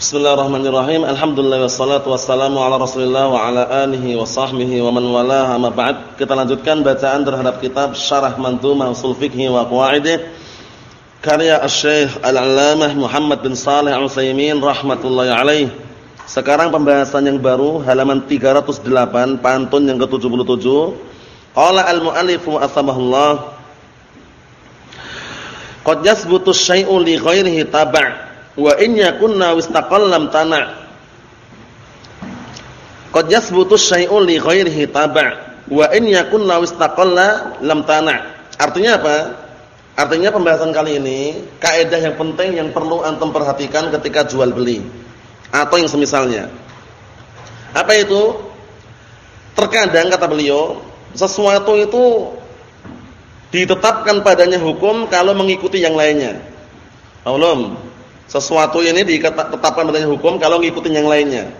Bismillahirrahmanirrahim. Alhamdulillah wassalatu wassalamu ala Rasulillah wa ala alihi wa sahbihi wa man walaha ma ba'd. Kita lanjutkan bacaan terhadap kitab Syarah Mandhumah Ushul Fiqh wa Qawaidih karya Asy-Syaikh Al-'Allamah Muhammad bin Shalih Al-Utsaimin rahimatullah alaih. Sekarang pembahasan yang baru halaman 308 pantun yang ke-77. Qala al-mu'allif wa athamahullah Qad yasbutu syai'u li ghairihi tab' wa in yakunna wistaqallam tana' qad yasbutu syai'un li ghairihi taba' wa in yakunna wistaqalla lam tana' artinya apa? Artinya pembahasan kali ini kaidah yang penting yang perlu antum perhatikan ketika jual beli. Atau yang semisalnya. Apa itu? Terkadang kata beliau sesuatu itu ditetapkan padanya hukum kalau mengikuti yang lainnya. Belum sesuatu ini ditetapkan menjadi hukum kalau ngikutin yang lainnya.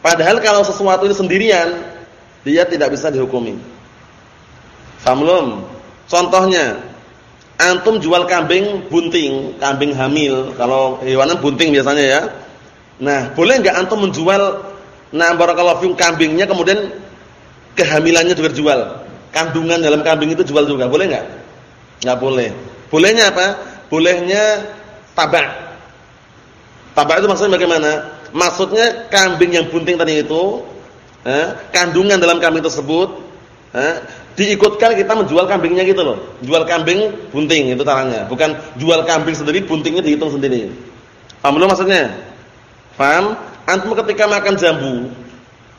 Padahal kalau sesuatu itu sendirian, dia tidak bisa dihukumi. Belum? Contohnya, antum jual kambing bunting, kambing hamil, kalau hewanan bunting biasanya ya. Nah, boleh enggak antum menjual nah barakallahu fikum kambingnya kemudian kehamilannya juga jual? Kandungan dalam kambing itu jual juga, boleh enggak? Enggak boleh. Bolehnya apa? Bolehnya tabak Tabak itu maksudnya bagaimana? Maksudnya kambing yang bunting tadi itu, eh, kandungan dalam kambing tersebut, eh, diikutkan kita menjual kambingnya gitu loh. Jual kambing bunting itu caranya, bukan jual kambing sendiri buntingnya dihitung sendiri. Paham belum maksudnya? Paham? Antum ketika makan jambu,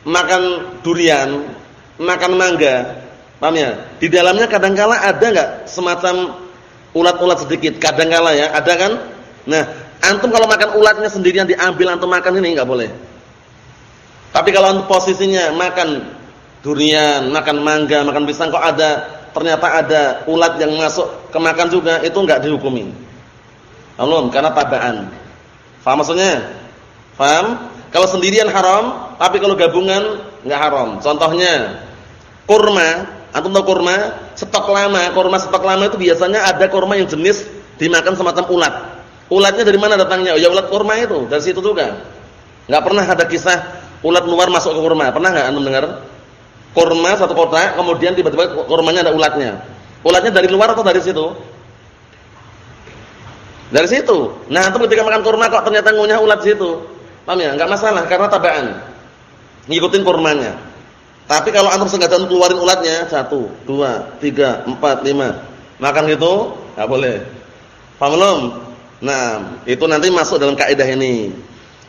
makan durian, makan mangga, paham ya? Di dalamnya kadangkala ada enggak semacam ulat-ulat sedikit? Kadangkala ya, ada kan? Nah, Antum kalau makan ulatnya sendirian diambil antum makan ini enggak boleh. Tapi kalau antum posisinya makan durian, makan mangga, makan pisang kok ada ternyata ada ulat yang masuk ke makan juga itu enggak dihukumi. Belum, karena tabaan. Faham maksudnya? Faham? Kalau sendirian haram, tapi kalau gabungan enggak haram. Contohnya kurma, antum tahu kurma? Stok lama, kurma stok lama itu biasanya ada kurma yang jenis dimakan semacam ulat. Ulatnya dari mana datangnya? Oh, ya ulat kurma itu, dari situ juga. Enggak pernah ada kisah ulat luar masuk ke kurma. Pernah enggak Anda dengar? Kurma satu kotak, kemudian tiba-tiba kurmanya ada ulatnya. Ulatnya dari luar atau dari situ? Dari situ. Nah, itu ketika makan kurma kok ternyata ngunyah ulat situ. Paham ya? Enggak masalah karena tabaan. Ngikutin kurmanya. Tapi kalau antum sengaja keluarin ulatnya, satu, dua, tiga, empat, lima, makan gitu, enggak boleh. Paham belum? Nah, itu nanti masuk dalam kaidah ini.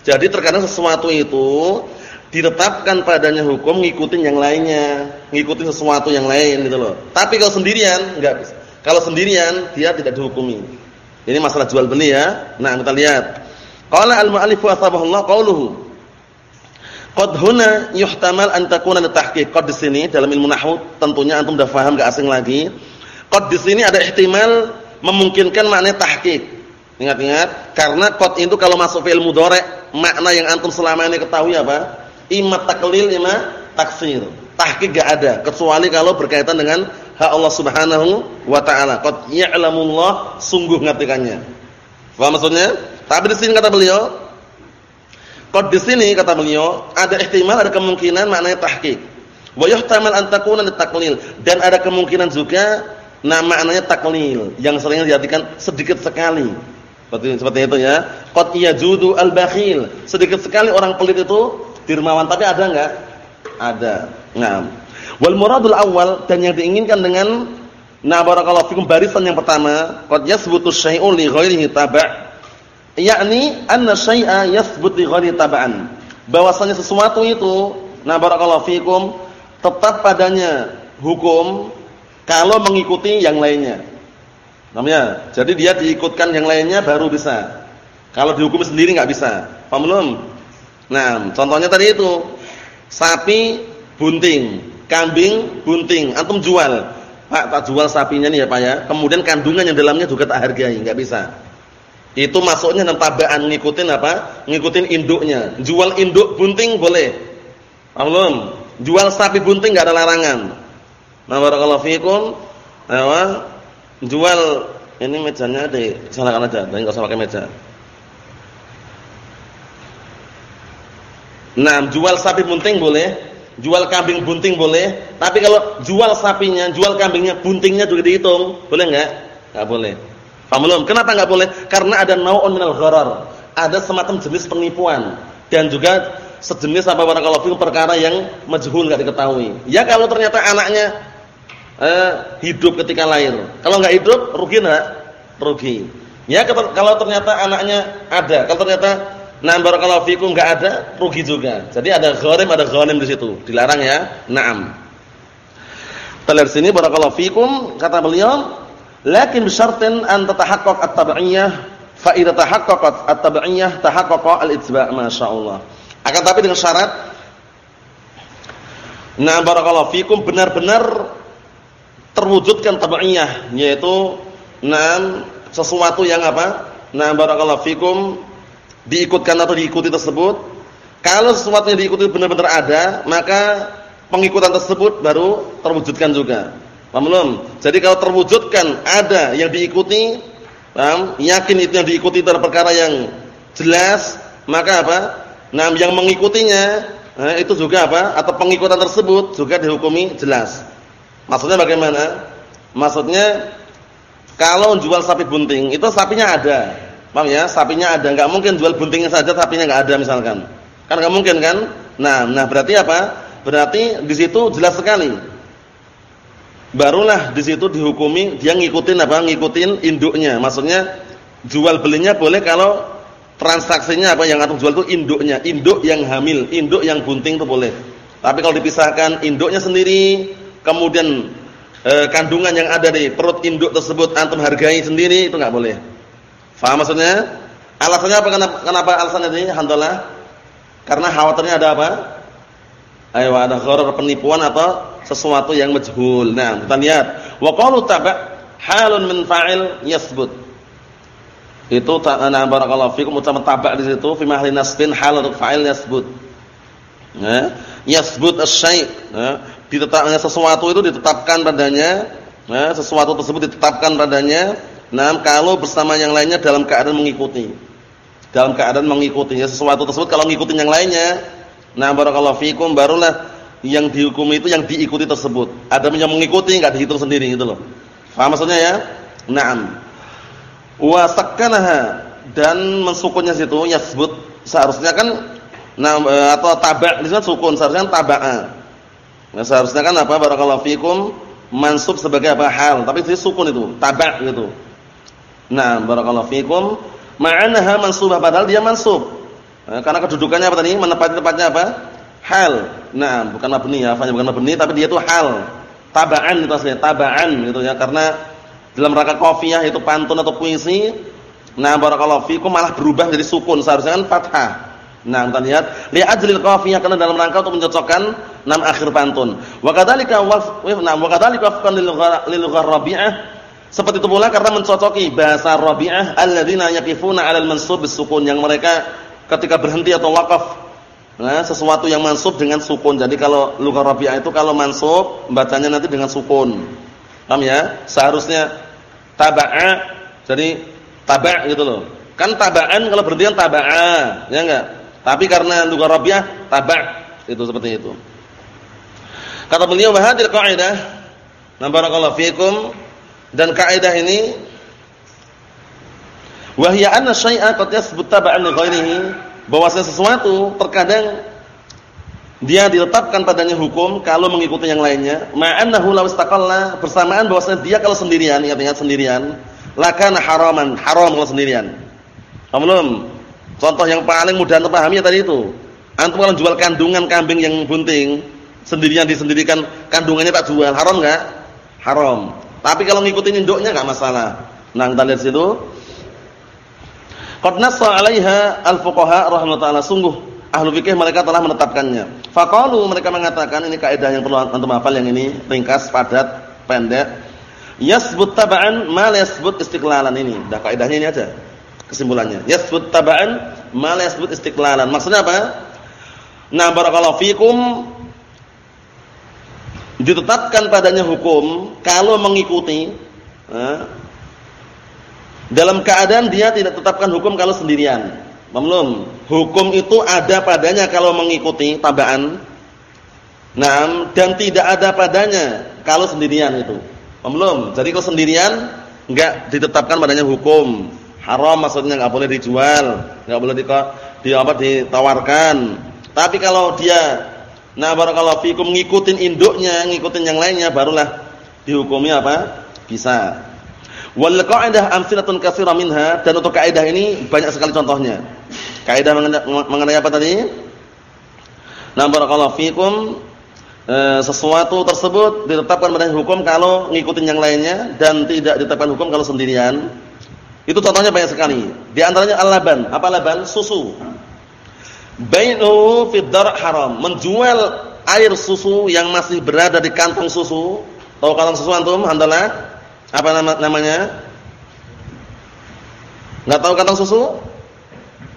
Jadi terkadang sesuatu itu ditetapkan padanya hukum ngikutin yang lainnya, ngikutin sesuatu yang lain gitu loh. Tapi kalau sendirian enggak bisa. Kalau sendirian dia tidak dihukumi. Ini masalah jual beli ya. Nah, kita lihat. Qala al-mu'allif wa Allah qauluhu. Qad huna yuhtamal an takuna litahqiq. Qad di sini dalam ilmu nahwu tentunya antum sudah paham enggak asing lagi. Qad di sini ada ihtimal memungkinkan makna tahqiq Ingat-ingat, karena qad itu kalau masuk fi'il mudhari, makna yang antum selama ini ketahui apa? Imma taklil, imma taksir. Tahqiq enggak ada kecuali kalau berkaitan dengan hak Allah Subhanahu wa taala. Qad ya'lamullah sungguh ngartikannya. Paham maksudnya? Tapi di sini kata beliau, qad di sini kata beliau ada ihtimal ada kemungkinan maknanya tahqiq. Wa yuhtamal an takuna litaklil dan ada kemungkinan juga nah maknanya taklil yang sering diartikan sedikit sekali seperti seperti itu ya. Qad yajudu al-bakhil. Sedikit sekali orang pelit itu dermawan, tapi ada enggak? Ada. Nah. Wal muradul awal dan yang diinginkan dengan na barakallahu fikum barisan yang pertama, qad yasbutu syai'un li ghairihi taba'. Yakni anna syai'a yasbut li ghairi taba'an. Bahwasanya sesuatu itu na barakallahu fikum tetap padanya hukum kalau mengikuti yang lainnya. Namanya. Jadi dia diikutkan yang lainnya baru bisa. Kalau dihukum sendiri nggak bisa. Paham belum? Nah, contohnya tadi itu. Sapi bunting, kambing bunting, antum jual. Pak, tak jual sapinya nih ya, Pak ya. Kemudian kandungan yang dalamnya juga tak hargai, nggak bisa. Itu masuknya dalam tabaan ngikutin apa? Ngikutin induknya. Jual induk bunting boleh. Paham belum? Jual sapi bunting nggak ada larangan. Nah, barakallahu fikum. Jual ini mejanya di sana kan aja, dan enggak usah pakai meja. Nah, jual sapi bunting boleh, jual kambing bunting boleh, tapi kalau jual sapinya, jual kambingnya, buntingnya juga dihitung, boleh enggak? Enggak boleh. Paham belum? Kenapa enggak boleh? Karena ada nau'un minal gharar. Ada semacam jenis penipuan dan juga sejenis apa barakallahu fikum perkara yang majhul enggak diketahui. Ya kalau ternyata anaknya eh, hidup ketika lahir. Kalau enggak hidup, rugi enggak? Rugi. Ya kalau ternyata anaknya ada, kalau ternyata Nah barakallahu fikum enggak ada, rugi juga. Jadi ada gharim, ada ghanim di situ. Dilarang ya. Naam. Kita sini barakallahu fikum kata beliau, lakin bisyartin an tatahaqqaq at-tab'iyah fa idza tahaqqaqat at-tab'iyah tahaqqaqa al-ittiba' masyaallah. Akan tapi dengan syarat Nah barakallahu fikum benar-benar terwujudkan tab'iyah yaitu enam sesuatu yang apa? Nah barakallahu fikum diikutkan atau diikuti tersebut. Kalau sesuatu yang diikuti benar-benar ada, maka pengikutan tersebut baru terwujudkan juga. Paham belum? Jadi kalau terwujudkan ada yang diikuti, paham? Yakin itu yang diikuti itu perkara yang jelas, maka apa? Nah, yang mengikutinya nah, itu juga apa? Atau pengikutan tersebut juga dihukumi jelas. Maksudnya bagaimana? Maksudnya kalau jual sapi bunting, itu sapinya ada. Paham ya? Sapinya ada, enggak mungkin jual buntingnya saja sapinya enggak ada misalkan. Kan enggak mungkin kan? Nah, nah berarti apa? Berarti di situ jelas sekali. Barulah di situ dihukumi dia ngikutin apa? Ngikutin induknya. Maksudnya jual belinya boleh kalau transaksinya apa yang atur jual itu induknya, induk yang hamil, induk yang bunting itu boleh. Tapi kalau dipisahkan induknya sendiri, kemudian e, kandungan yang ada di perut induk tersebut antum hargai sendiri itu enggak boleh. Faham maksudnya? Alasannya apa kenapa, kenapa alasannya ini? Alhamdulillah. Karena khawatirnya ada apa? Ayo ada gharar penipuan atau sesuatu yang majhul. Nah, kita lihat. Wa qalu halun min fa'il yasbut. Itu ta'ana barakallahu fikum ucapan taba' di situ fi mahli nasbin hal fa'il yasbut. Ya, yasbut ya, ditetapkannya sesuatu itu ditetapkan padanya, ya, sesuatu tersebut ditetapkan padanya Nah, kalau bersama yang lainnya dalam keadaan mengikuti. Dalam keadaan mengikuti ya, sesuatu tersebut kalau ngikutin yang lainnya, nah barakallahu fikum barulah yang dihukumi itu yang diikuti tersebut. Ada yang mengikuti enggak dihitung sendiri gitu loh. Paham maksudnya ya? Naam. Wa sakkanaha dan mensukunnya situ yasbut seharusnya kan nah atau tabak di sukun seharusnya kan taba'a. Nah, seharusnya kan apa barakallahu fikum mansub sebagai apa hal, tapi itu sukun itu, tabak gitu. Nah, barakallahu fikum. Ma'anaha mansubah padahal dia mansub. Nah, karena kedudukannya apa tadi? Menepati tempatnya apa? Hal. Nah, bukan mabni ya, bukan mabni tapi dia itu hal. Tabaan itu aslinya, tabaan gitu ya. Karena dalam rangka qafiyah itu pantun atau puisi. Nah, barakallahu fikum malah berubah jadi sukun, seharusnya kan fathah. Nah, kita lihat li ajlil qafiyah karena dalam rangka untuk mencocokkan enam akhir pantun. Wa kadzalika wa nah wa kadzalika wafqan lil rabi'ah seperti itu pula karena mencocoki bahasa Rabi'ah alladzina yaqifuna 'alal mansub bisukun yang mereka ketika berhenti atau wakaf nah sesuatu yang mansub dengan sukun. Jadi kalau lughah Rabi'ah itu kalau mansub bacanya nanti dengan sukun. Paham ya? Seharusnya taba'a jadi taba' gitu loh. Kan taba'an kalau berhenti kan taba'a, ya enggak? Tapi karena lughah Rabi'ah taba' itu seperti itu. Kata beliau bahadil qaidah, na barakallahu fikum dan kaidah ini wahya anna syai'a qad yathbut tab'an ghairihi, bahwasanya sesuatu terkadang dia ditetapkan padanya hukum kalau mengikuti yang lainnya, ma'annahu law istaqalla bersamaan bahwasanya dia kalau sendirian, ingat-ingat sendirian, lakana haraman, haram kalau sendirian. Belum? Contoh yang paling mudah untuk pahami tadi itu. Antum kalau jual kandungan kambing yang bunting, sendirian disendirikan kandungannya tak jual, haram enggak? Haram. Tapi kalau ngikutin induknya enggak masalah. Nah, kita lihat situ. Qad nassa 'alaiha al-fuqaha rahimahullah sungguh ahlu fikih mereka telah menetapkannya. Faqalu mereka mengatakan ini kaidah yang perlu antum hafal yang ini ringkas, padat, pendek. Yasbut taba'an ma yasbut istiqlalan ini. Dah kaidahnya ini aja. Kesimpulannya. Yasbut taba'an ma la yasbut istiqlalan. Maksudnya apa? Nah, barakallahu fikum ditetapkan padanya hukum kalau mengikuti dalam keadaan dia tidak tetapkan hukum kalau sendirian. Belum. Hukum itu ada padanya kalau mengikuti tabaan. Nah, dan tidak ada padanya kalau sendirian itu. Belum. Jadi kalau sendirian enggak ditetapkan padanya hukum. Haram maksudnya enggak boleh dijual, enggak boleh di, di apa ditawarkan. Tapi kalau dia nah barakallahu fikum ngikutin induknya, ngikutin yang lainnya barulah dihukumi apa? Bisa. Wal qa'idah amsilatun katsira minha dan untuk kaidah ini banyak sekali contohnya. Kaidah mengenai apa tadi? Nah barakallahu fikum e, sesuatu tersebut ditetapkan pada hukum kalau ngikutin yang lainnya dan tidak ditetapkan hukum kalau sendirian. Itu contohnya banyak sekali. Di antaranya al-laban. Apa laban? Susu. Bainu fid haram. Menjual air susu yang masih berada di kantong susu. Tahu kantong susu antum? Alhamdulillah apa nama namanya? Enggak tahu kantong susu?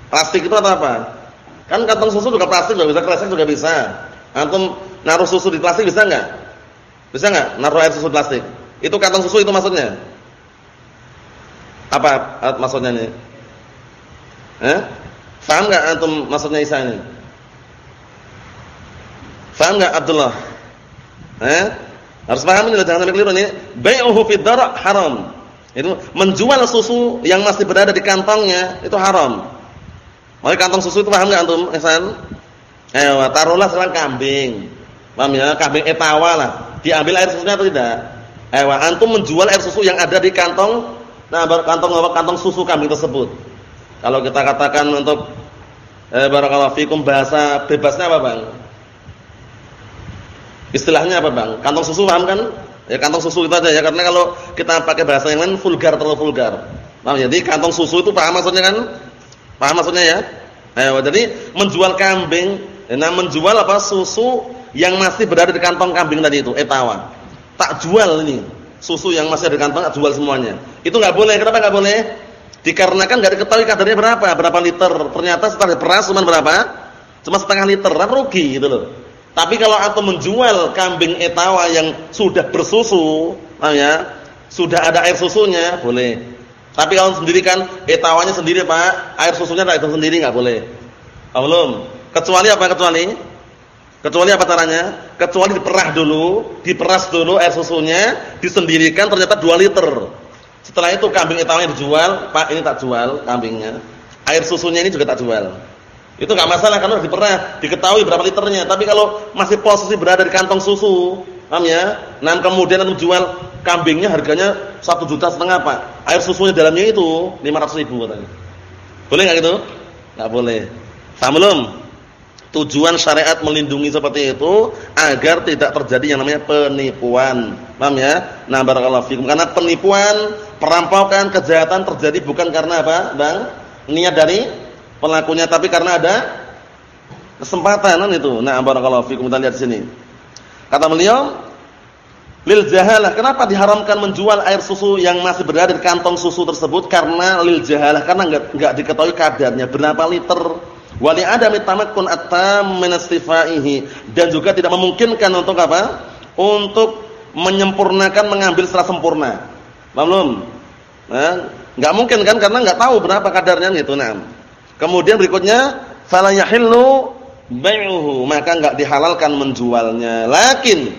Plastik itu atau apa? Kan kantong susu juga plastik juga bisa, kresek juga bisa. Antum naruh susu di plastik bisa enggak? Bisa enggak naruh air susu di plastik? Itu kantong susu itu maksudnya? Apa maksudnya ini? Eh? Paham enggak antum maksudnya Isa ini? Paham enggak Abdullah? Eh? Harus paham ini jangan sampai keliru ini. Bai'uhu fid dar' haram. Itu menjual susu yang masih berada di kantongnya itu haram. Maka kantong susu itu paham enggak antum, Ihsan? Ayo, taruhlah sekarang kambing. Paham ya? Kambing etawa lah. Diambil air susunya atau tidak? Ayo, antum menjual air susu yang ada di kantong nah kantong kantong susu kambing tersebut. Kalau kita katakan untuk eh, barakallahu fikum bahasa bebasnya apa, Bang? Istilahnya apa bang? Kantong susu paham kan? Ya kantong susu itu aja ya karena kalau kita pakai bahasa yang lain vulgar terlalu vulgar. Ya? Jadi kantong susu itu paham maksudnya kan? Paham maksudnya ya? Ayo, jadi menjual kambing, nah menjual apa susu yang masih berada di kantong kambing tadi itu, etawa. Tak jual ini susu yang masih ada di kantong, jual semuanya. Itu nggak boleh. Kenapa nggak boleh? Dikarenakan nggak diketahui kadarnya berapa, berapa liter. Ternyata setelah diperas cuma berapa? Cuma setengah liter, kan rugi gitu loh. Tapi kalau atau menjual kambing etawa yang sudah bersusu, ya, sudah ada air susunya, boleh. Tapi kalau sendiri kan etawanya sendiri, Pak, air susunya tak itu sendiri nggak boleh. Oh, belum. Kecuali apa kecuali? Kecuali apa caranya? Kecuali diperah dulu, diperas dulu air susunya, disendirikan ternyata 2 liter. Setelah itu kambing etawanya dijual, Pak, ini tak jual kambingnya. Air susunya ini juga tak jual. Itu nggak masalah karena sudah pernah diketahui berapa liternya. Tapi kalau masih posisi berada di kantong susu, paham ya? Nah, kemudian antum jual kambingnya harganya satu juta setengah, Pak. Air susunya dalamnya itu 500 ribu katanya. Boleh nggak gitu? Nggak boleh. Paham belum? Tujuan syariat melindungi seperti itu agar tidak terjadi yang namanya penipuan. Paham ya? Nah, barakallahu fikum. Karena penipuan, perampokan, kejahatan terjadi bukan karena apa, Bang? Niat dari pelakunya tapi karena ada kesempatan kan itu. Nah, barakallahu fikum kita lihat sini. Kata beliau, lil jahalah. Kenapa diharamkan menjual air susu yang masih berada di kantong susu tersebut? Karena lil jahalah, karena enggak enggak diketahui kadarnya berapa liter. Wali ada tamakkun atam min dan juga tidak memungkinkan untuk apa? Untuk menyempurnakan mengambil secara sempurna. Paham belum? Nah, enggak mungkin kan karena enggak tahu berapa kadarnya itu. Nah, Kemudian berikutnya fala yahillu bai'uhu, maka enggak dihalalkan menjualnya. Lakin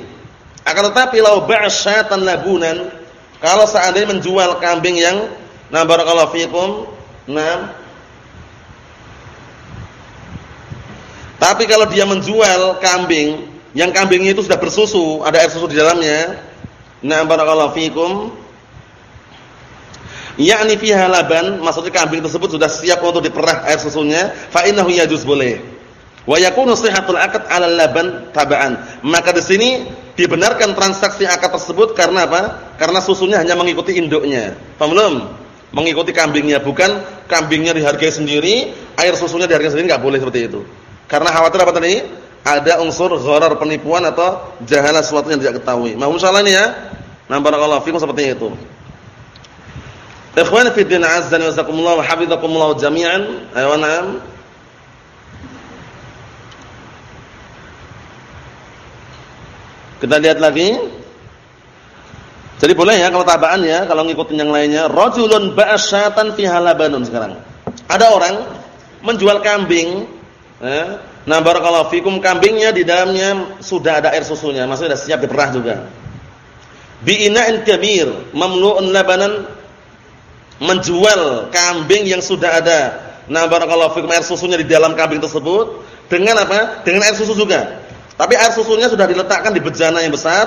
akan tetapi lau ba'syatan labunan, kalau seandainya menjual kambing yang na barakallahu fikum, nah Tapi kalau dia menjual kambing yang kambingnya itu sudah bersusu, ada air susu di dalamnya, nah barakallahu fikum, yakni fiha laban, maksudnya kambing tersebut sudah siap untuk diperah air susunya, fa innahu yajuz boleh. Wa yakunu sihhatul akad 'ala laban taba'an. Maka di sini dibenarkan transaksi akad tersebut karena apa? Karena susunya hanya mengikuti induknya. Paham belum? Mengikuti kambingnya, bukan kambingnya dihargai sendiri, air susunya dihargai sendiri enggak boleh seperti itu. Karena khawatir apa tadi? Ada unsur gharar penipuan atau jahalah sesuatu yang tidak ketahui. Mohon salah ini ya. Nah, barakallahu fikum seperti itu. Ikhwan fi din azza wa jazakumullah wa hafizakumullah jami'an. Ayo na'am. Kita lihat lagi. Jadi boleh ya kalau tabaan ya, kalau ngikutin yang lainnya. Rajulun ba'asyatan fi halabanun sekarang. Ada orang menjual kambing, eh, nah barakallahu fikum kambingnya di dalamnya sudah ada air susunya, maksudnya sudah siap diperah juga. Bi ina'in kabir, mamlu'un labanan menjual kambing yang sudah ada nah barakallahu fikum air susunya di dalam kambing tersebut dengan apa? Dengan air susu juga. Tapi air susunya sudah diletakkan di bejana yang besar,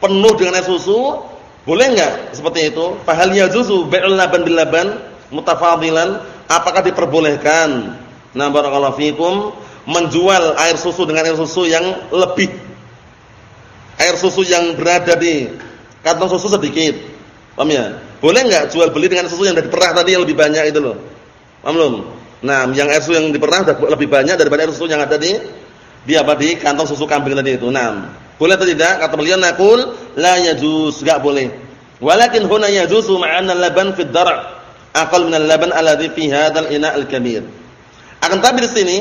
penuh dengan air susu, boleh enggak seperti itu? Fahal yajuzu bai'ul laban bil laban mutafadilan? Apakah diperbolehkan? Nah barakallahu fikum menjual air susu dengan air susu yang lebih air susu yang berada di kantong susu sedikit. Paham ya? Boleh enggak jual beli dengan susu yang sudah diperah tadi yang lebih banyak itu loh? Paham belum? Nah, yang air susu yang diperah lebih banyak daripada air susu yang ada di di apa di kantong susu kambing tadi itu. Nah, boleh atau tidak? Kata beliau naqul la yajuz, enggak boleh. Walakin huna yajuzu ma'anna laban fi dar' aqal min al-laban alladhi fi hadzal ina' al-kabir. Akan tapi di sini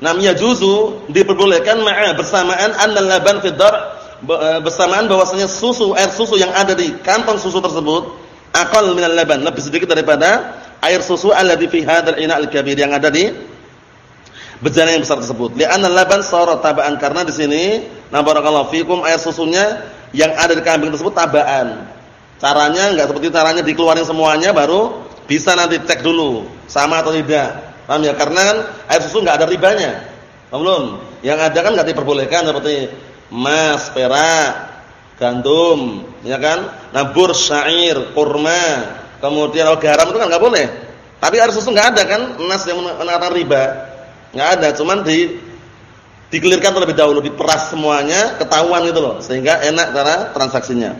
nam yajuzu diperbolehkan ma'a bersamaan anna laban fi dar' e, bersamaan bahwasanya susu air susu yang ada di kantong susu tersebut aqal min al-laban, lebih sedikit daripada air susu alladhi fi hadzal ina' al-kabir yang ada di bejana yang besar tersebut. Li'anna laban sara tabaan karena di sini na barakallahu fikum air susunya yang ada di kambing tersebut tabaan. Caranya enggak seperti caranya dikeluarin semuanya baru bisa nanti cek dulu sama atau tidak. Paham ya? Karena kan air susu enggak ada ribanya. Paham belum? Yang ada kan enggak diperbolehkan seperti emas, perak, gandum, ya kan? Nabur syair, kurma, kemudian garam itu kan enggak boleh. Tapi air susu enggak ada kan emas yang mengatakan riba. Enggak ada, cuman di dikelirkan terlebih dahulu, diperas semuanya, ketahuan gitu loh, sehingga enak cara transaksinya.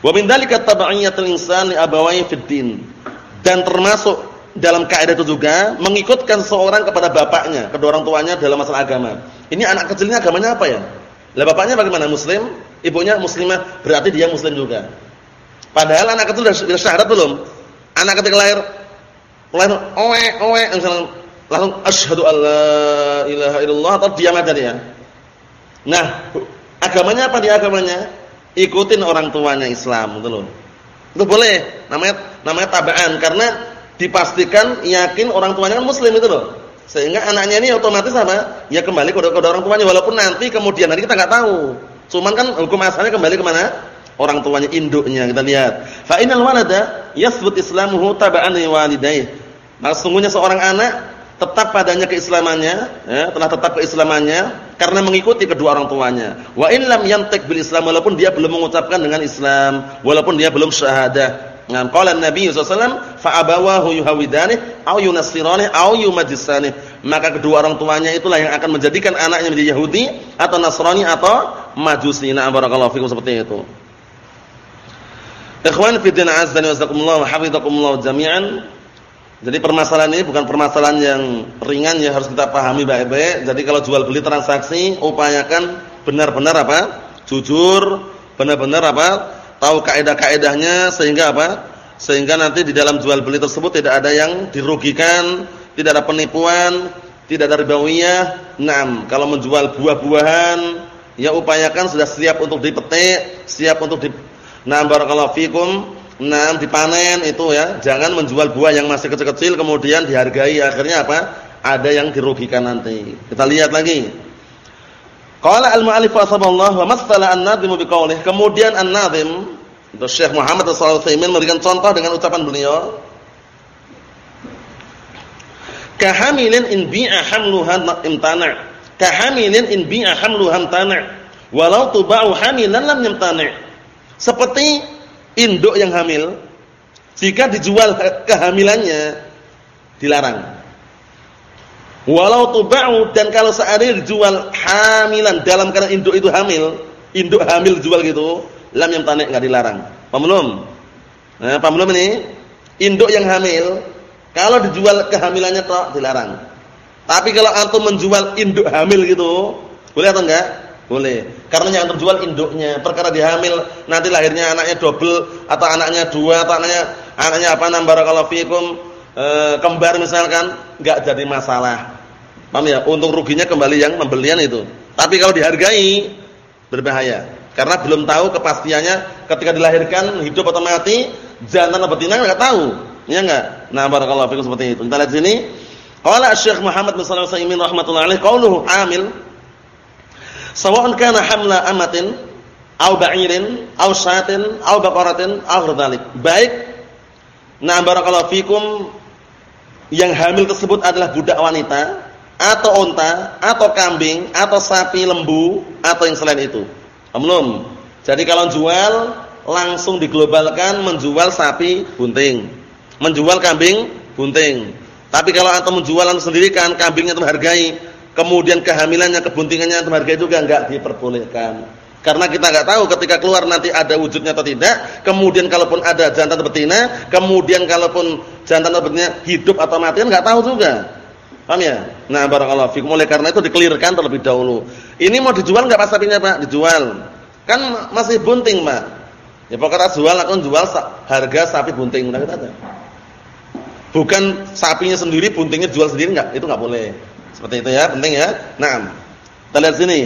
Wa min dzalika tab'iyatul insani abawai fid din. Dan termasuk dalam kaidah itu juga mengikutkan seorang kepada bapaknya, kedua orang tuanya dalam masalah agama. Ini anak kecilnya agamanya apa ya? Lah bapaknya bagaimana? Muslim, ibunya muslimah, berarti dia muslim juga. Padahal anak kecil sudah syahadat belum? Anak ketika lahir lahir oe oe misalnya langsung asyhadu alla ilaha illallah atau diam aja dia. Nah, agamanya apa dia agamanya? Ikutin orang tuanya Islam, gitu loh. Itu boleh, namanya namanya tabaan karena dipastikan yakin orang tuanya kan muslim itu loh. Sehingga anaknya ini otomatis apa? Ya kembali ke orang tuanya walaupun nanti kemudian nanti kita nggak tahu. Cuman kan hukum asalnya kembali ke mana? Orang tuanya induknya kita lihat. Fa innal walada yasbut islamuhu taba'an li walidayhi. Maka sesungguhnya seorang anak tetap padanya keislamannya, ya, telah tetap keislamannya karena mengikuti kedua orang tuanya. Wa in lam yantiq bil Islam walaupun dia belum mengucapkan dengan Islam, walaupun dia belum syahadah. Nah, qala Nabi sallallahu alaihi wasallam fa abawahu yuhawidani aw yunassirani aw yumajjisani. Maka kedua orang tuanya itulah yang akan menjadikan anaknya menjadi Yahudi atau Nasrani atau Majusi. Nah, barakallahu fikum seperti itu. Ikhwan fi din jalla wa hafizakumullah jami'an. Jadi permasalahan ini bukan permasalahan yang ringan ya harus kita pahami baik-baik. Jadi kalau jual beli transaksi upayakan benar-benar apa? Jujur, benar-benar apa? Tahu kaidah-kaidahnya sehingga apa? Sehingga nanti di dalam jual beli tersebut tidak ada yang dirugikan, tidak ada penipuan, tidak ada ribawiyah. Naam, kalau menjual buah-buahan ya upayakan sudah siap untuk dipetik, siap untuk di Naam barakallahu fikum Nah, dipanen itu ya. Jangan menjual buah yang masih kecil-kecil kemudian dihargai akhirnya apa? Ada yang dirugikan nanti. Kita lihat lagi. Qala al-mu'allif rahimallahu wa masala an-nadhim biqaulih. Kemudian an-nadhim itu Syekh Muhammad wasallam memberikan contoh dengan ucapan beliau. Kahamilin in bi'a hamluhan imtana'. Kahamilin in bi'a hamluhan tana'. Walau tuba'u hamilan lam yamtana'. Seperti induk yang hamil jika dijual kehamilannya dilarang. Walau tuba'u dan kalau seandainya dijual hamilan dalam keadaan induk itu hamil, induk hamil dijual gitu, lam yang tanik enggak dilarang. Paham belum? Nah, paham ini? Induk yang hamil kalau dijual kehamilannya toh dilarang. Tapi kalau antum menjual induk hamil gitu, boleh atau enggak? Boleh. Karena yang terjual induknya. Perkara dihamil nanti lahirnya anaknya double atau anaknya dua atau anaknya anaknya apa nambah kalau fikum e, kembar misalkan enggak jadi masalah. Paham ya? Untung ruginya kembali yang pembelian itu. Tapi kalau dihargai berbahaya. Karena belum tahu kepastiannya ketika dilahirkan hidup atau mati, jantan atau betina enggak tahu. Ya enggak? Nah, barakallahu fikum seperti itu. Kita lihat sini. Qala Syekh Muhammad bin Shalih Al-Utsaimin rahimatullah alaih qauluhu amil sawa'un kana hamla amatin aw ba'irin aw syatin aw baqaratin aw dzalik. Baik nah barakallahu fikum yang hamil tersebut adalah budak wanita atau unta atau kambing atau sapi lembu atau yang selain itu. Belum. Jadi kalau jual langsung diglobalkan menjual sapi bunting, menjual kambing bunting. Tapi kalau antum menjual antum sendiri kan kambingnya antum hargai, kemudian kehamilannya, kebuntingannya antum hargai juga enggak diperbolehkan. Karena kita enggak tahu ketika keluar nanti ada wujudnya atau tidak. Kemudian kalaupun ada jantan atau betina, kemudian kalaupun jantan atau betina hidup atau mati kan enggak tahu juga. Paham ya? Nah, barakallahu fikum. Oleh karena itu dikelirkan terlebih dahulu. Ini mau dijual enggak pas sapinya, Pak? Dijual. Kan masih bunting, Pak. Ya pokoknya jual akan jual harga sapi bunting, udah kita Bukan sapinya sendiri, buntingnya jual sendiri enggak, itu enggak boleh. Seperti itu ya, penting ya. Naam. Kita lihat sini.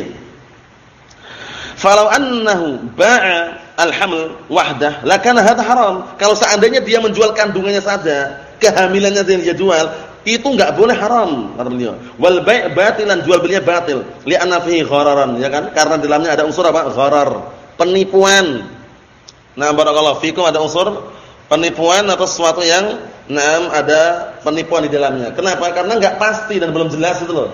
Falau annahu ba'a al-haml wahdah, lakana hadha haram. Kalau seandainya dia menjual kandungannya saja, kehamilannya dia jual, itu enggak boleh haram kata beliau. Wal bai' batilan, jual belinya batil. Li'anna fihi ghararan, ya kan? Karena di dalamnya ada unsur apa? Gharar, penipuan. Nah, barakallahu fikum ada unsur penipuan atau sesuatu yang Nah, ada penipuan di dalamnya. Kenapa? Karena enggak pasti dan belum jelas itu loh.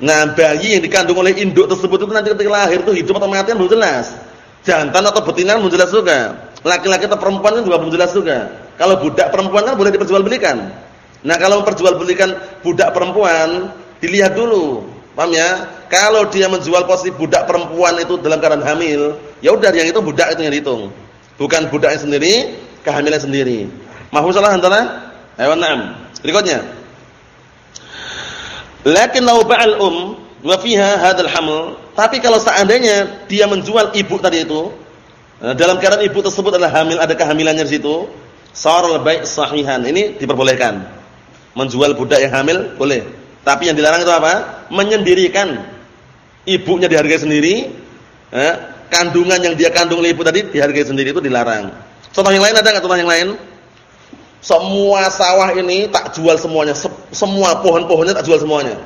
Nah, bayi yang dikandung oleh induk tersebut itu nanti ketika lahir itu hidup atau mati kan belum jelas. Jantan atau betina belum jelas juga. Laki-laki atau perempuan kan juga belum jelas juga. Kalau budak perempuan kan boleh diperjualbelikan. Nah, kalau memperjualbelikan budak perempuan, dilihat dulu. Paham ya? Kalau dia menjual posisi budak perempuan itu dalam keadaan hamil, ya udah yang itu budak itu yang dihitung. Bukan budaknya sendiri, kehamilan sendiri. Mahfuz salah antara? Ayo na'am. Berikutnya. Lakin law ba'al um wa fiha hadzal haml, tapi kalau seandainya dia menjual ibu tadi itu, eh, dalam keadaan ibu tersebut adalah hamil, ada kehamilannya di situ, saral bai' sahihan. Ini diperbolehkan. Menjual budak yang hamil boleh. Tapi yang dilarang itu apa? Menyendirikan ibunya dihargai sendiri, eh, kandungan yang dia kandung oleh ibu tadi dihargai sendiri itu dilarang. Contoh yang lain ada enggak contoh yang lain? Semua sawah ini tak jual semuanya, semua pohon-pohonnya tak jual semuanya.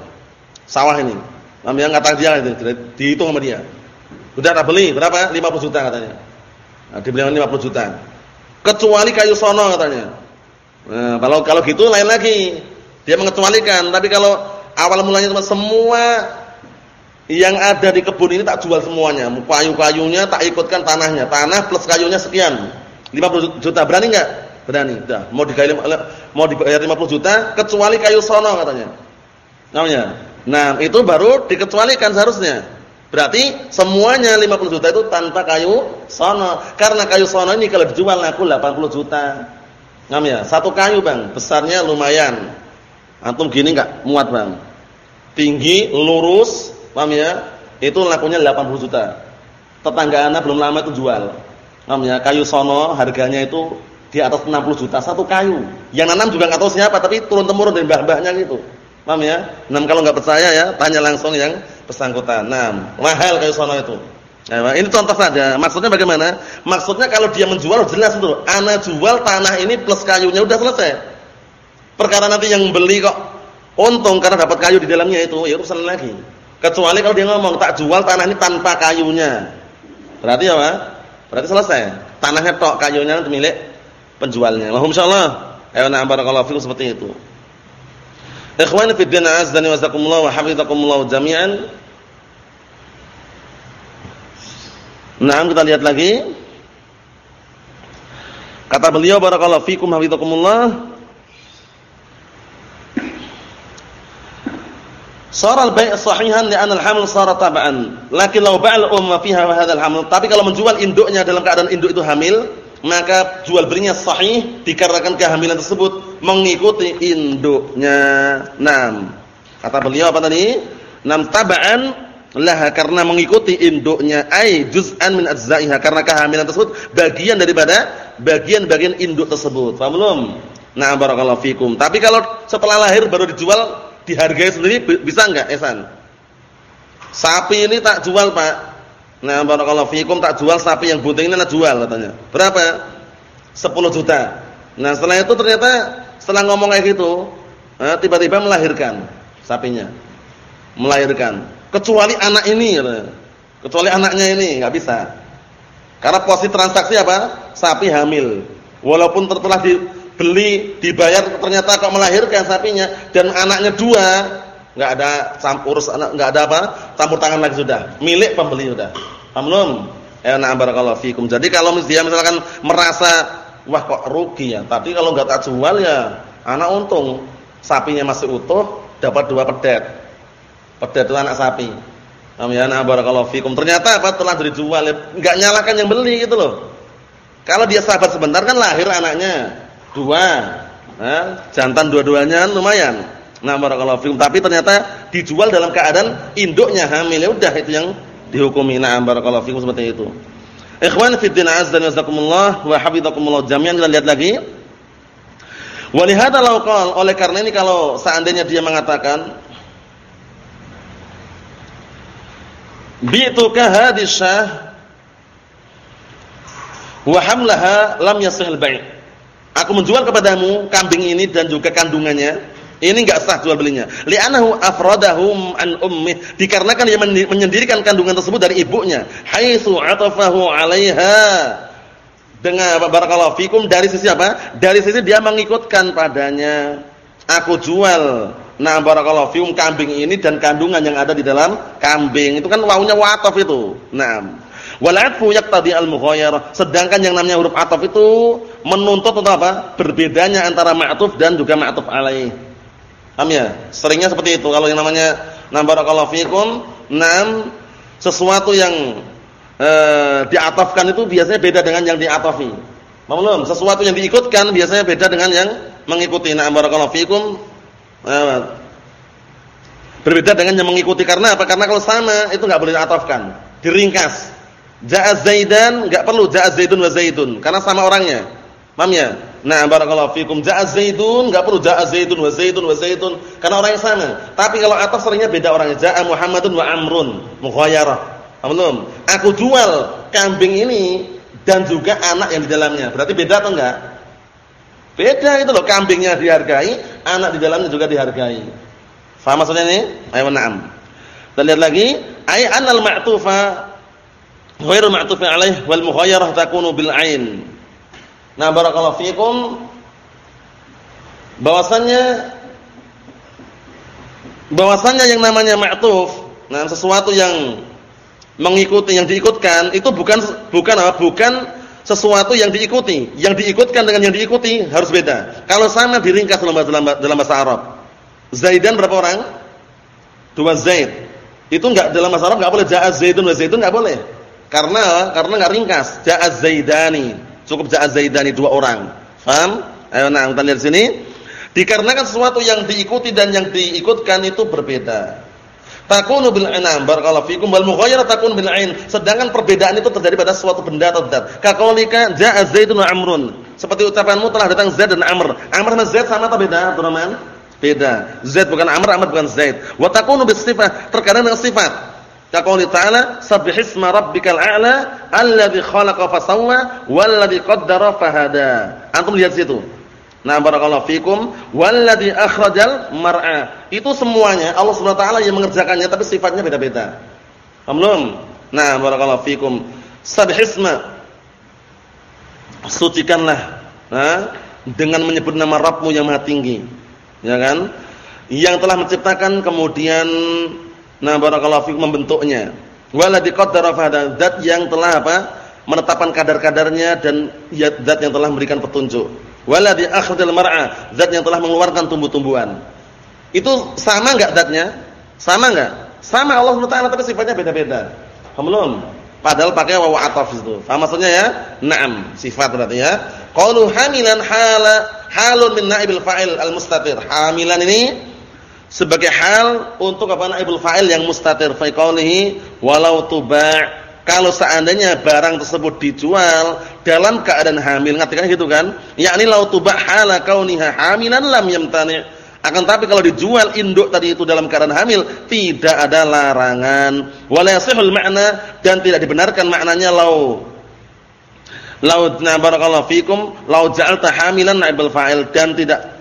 Sawah ini. Namanya kata dia itu, dihitung sama dia. Sudah tak beli, berapa? 50 juta katanya. Nah, dibilang 50 juta. Kecuali kayu sono katanya. Nah, kalau kalau gitu lain lagi. Dia mengecualikan, tapi kalau awal mulanya cuma semua yang ada di kebun ini tak jual semuanya. Kayu-kayunya tak ikutkan tanahnya. Tanah plus kayunya sekian. 50 juta. Berani enggak? Berani, dah. Mau digali mau dibayar 50 juta kecuali kayu sono katanya. Namanya. Nah, itu baru dikecualikan seharusnya. Berarti semuanya 50 juta itu tanpa kayu sono. Karena kayu sono ini kalau dijual laku 80 juta. Namanya, satu kayu, Bang, besarnya lumayan. Antum gini enggak muat, Bang. Tinggi, lurus, paham ya? Itu lakunya 80 juta. Tetangga anak belum lama itu jual. Namanya kayu sono harganya itu di atas 60 juta satu kayu. Yang nanam juga nggak tahu siapa tapi turun temurun dari mbah-mbahnya gitu. Paham ya? Nah, kalau nggak percaya ya tanya langsung yang bersangkutan. Nah, mahal kayu sono itu. Nah, ini contoh saja. Maksudnya bagaimana? Maksudnya kalau dia menjual jelas itu. Ana jual tanah ini plus kayunya udah selesai. Perkara nanti yang beli kok untung karena dapat kayu di dalamnya itu, ya urusan lagi. Kecuali kalau dia ngomong tak jual tanah ini tanpa kayunya. Berarti apa? Berarti selesai. Tanahnya tok, kayunya itu milik penjualnya. Mohon insyaallah. Ayo na'am barakallahu fikum seperti itu. Ikhwani fi din azdani wa zakumullah wa hafizakumullah jami'an. Naam kita lihat lagi. Kata beliau barakallahu fikum hafizakumullah. Sar al-bai' sahihan li'anna al-haml sara tab'an. Lakin law ba'al umma fiha wa hadzal haml. Tapi kalau menjual induknya dalam keadaan induk itu hamil, maka jual belinya sahih dikarenakan kehamilan tersebut mengikuti induknya. Nam. Kata beliau apa tadi? Nam taba'an lah karena mengikuti induknya ai juz'an min ajza'iha karena kehamilan tersebut bagian daripada bagian-bagian induk tersebut. Paham belum? Nah, barakallahu fikum. Tapi kalau setelah lahir baru dijual dihargai sendiri bisa enggak, Esan? Sapi ini tak jual, Pak. Nah, barakallahu fiikum tak jual sapi yang bunting ini nak jual katanya. Berapa? 10 juta. Nah, setelah itu ternyata setelah ngomong kayak gitu, eh, tiba-tiba melahirkan sapinya. Melahirkan. Kecuali anak ini, kecuali anaknya ini nggak bisa. Karena posisi transaksi apa? Sapi hamil. Walaupun telah dibeli, dibayar, ternyata kok melahirkan sapinya dan anaknya dua, nggak ada campur nggak ada apa? Campur tangan lagi sudah. Milik pembeli sudah. Belum? Ya na'am barakallahu fikum. Jadi kalau dia misalkan merasa wah kok rugi ya, tapi kalau nggak tak jual ya anak untung. Sapinya masih utuh, dapat dua pedet. Pedet itu anak sapi. Paham ya barakallahu fikum. Ternyata apa? Telah dijual, nggak nyalakan yang beli gitu loh. Kalau dia sabar sebentar kan lahir anaknya dua. Nah, jantan dua-duanya lumayan. Nah, barakallahu fikum. Tapi ternyata dijual dalam keadaan induknya hamil. Ya udah itu yang dihukumi. Nah, barakallahu fikum seperti itu. Ikhwan fi din azza wa jazakumullah wa hafizakumullah jami'an kita lihat lagi. Walihada law qala oleh karena ini kalau seandainya dia mengatakan bi'tuka hadhihi syah wa hamlaha lam yasihil bai'. Aku menjual kepadamu kambing ini dan juga kandungannya. Ini enggak sah jual belinya. Li'annahu afradahum an ummi. Dikarenakan dia menyendirikan kandungan tersebut dari ibunya. Haitsu atafahu 'alaiha. Dengan barakallahu fikum dari sisi apa? Dari sisi dia mengikutkan padanya. Aku jual Nah barakallahu fikum kambing ini dan kandungan yang ada di dalam kambing. Itu kan wawunya wataf itu. Nah, Wal 'atfu yaqtadi al-mughayyarah. Sedangkan yang namanya huruf ataf itu menuntut untuk apa? Berbedanya antara ma'tuf dan juga ma'tuf alaih. Paham ya? Seringnya seperti itu. Kalau yang namanya nam barakallahu fikum, nam sesuatu yang e, diatafkan itu biasanya beda dengan yang diatafi. Paham Sesuatu yang diikutkan biasanya beda dengan yang mengikuti. Nam barakallahu fikum. E, berbeda dengan yang mengikuti karena apa? Karena kalau sama itu enggak boleh diatafkan. Diringkas. Ja'a Zaidan enggak perlu ja'a Zaidun wa Zaidun karena sama orangnya. Paham ya? Nah, barakallahu fikum. Ja'a Zaidun enggak perlu ja'a Zaidun wa Zaidun wa Zaidun karena orang yang sama. Tapi kalau atas seringnya beda orangnya. Ja'a Muhammadun wa Amrun, mughayyarah. Paham? Aku jual kambing ini dan juga anak yang di dalamnya. Berarti beda atau enggak? Beda itu loh, kambingnya dihargai, anak di dalamnya juga dihargai. Faham maksudnya ini? Ayo na'am. Kita lihat lagi, ay anal ma'tufa ghairu ma'tufin alaih wal mughayyarah takunu bil ain. Nah, barakallahu fikum bahwasannya bahwasannya yang namanya ma'tuf, nah sesuatu yang mengikuti yang diikutkan itu bukan bukan apa? Bukan sesuatu yang diikuti. Yang diikutkan dengan yang diikuti harus beda. Kalau sama diringkas dalam dalam, dalam bahasa Arab. Zaidan berapa orang? Dua Zaid. Itu enggak dalam bahasa Arab enggak boleh ja'a Zaidun wa Zaidun enggak boleh. Karena karena enggak ringkas. Ja'a Zaidani. Cukup ja'a Zaidani dua orang. Paham? Ayo nah kita lihat sini. Dikarenakan sesuatu yang diikuti dan yang diikutkan itu berbeda. Takunu bil inam barakallahu fikum wal mughayyarah takun bil ain. Sedangkan perbedaan itu terjadi pada suatu benda atau zat. Kaqaulika ja'a Zaidun wa Amrun. Seperti ucapanmu telah datang Zaid dan Amr. Amr dan Zaid sama atau beda, Abdurrahman? Beda. Zaid bukan Amr, Amr bukan Zaid. Wa takunu bis sifat, terkadang dengan sifat. Kaqouli ta'ala sabbihisma rabbikal a'la alladzi khalaqa fasawwa walladzi qaddara fahada. Antum lihat situ. Nah, barakallahu fikum walladzi akhrajal mar'a. Itu semuanya Allah Subhanahu taala yang mengerjakannya tapi sifatnya beda-beda. Paham? Nah, barakallahu fikum. Sabbihisma sucikanlah nah, dengan menyebut nama Rabbmu yang Maha Tinggi. Ya kan? Yang telah menciptakan kemudian Nah, barakallahu fikum membentuknya. Waladzi qaddara fahada, zat yang telah apa? menetapkan kadar-kadarnya dan ya, zat yang telah memberikan petunjuk. Waladzi akhrajal mar'a, zat yang telah mengeluarkan tumbuh-tumbuhan. Itu sama enggak zatnya? Sama enggak? Sama Allah SWT tapi sifatnya beda-beda. Paham Padahal pakai wawu ataf itu. Paham maksudnya ya? Naam, sifat berarti ya. Qalu hamilan hala halun min naibil fa'il al-mustatir. Hamilan ini sebagai hal untuk apa naibul fa'il yang mustatir qaulihi walau tuba' kalau seandainya barang tersebut dijual dalam keadaan hamil ngartikan gitu kan yakni lau tuba' hala kauniha hamilan lam yamtani akan tapi kalau dijual induk tadi itu dalam keadaan hamil tidak ada larangan wala yasihul makna dan tidak dibenarkan maknanya lau na barakallahu fikum lau ja'alta hamilan naibul fa'il dan tidak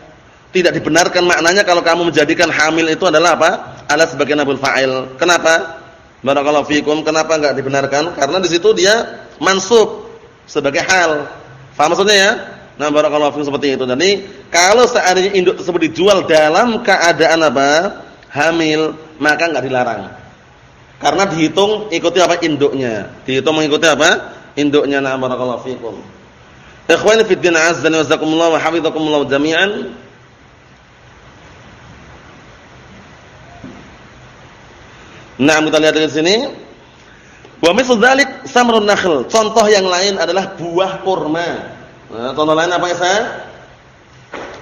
tidak dibenarkan maknanya kalau kamu menjadikan hamil itu adalah apa? Ala sebagai nabul fa'il. Kenapa? Barakallahu fikum. Kenapa enggak dibenarkan? Karena di situ dia mansub sebagai hal. Faham maksudnya ya? Nah, barakallahu fikum seperti itu. Jadi, kalau seandainya induk tersebut dijual dalam keadaan apa? Hamil, maka enggak dilarang. Karena dihitung ikuti apa induknya. Dihitung mengikuti apa? Induknya. Nah, barakallahu fikum. Ikhwani fi din azza wa jazakumullah wa hafizakumullah jami'an. Nah, kita lihat di sini. Wa misal dzalik samrun nakhl. Contoh yang lain adalah buah kurma. Nah, contoh lain apa ya, saya?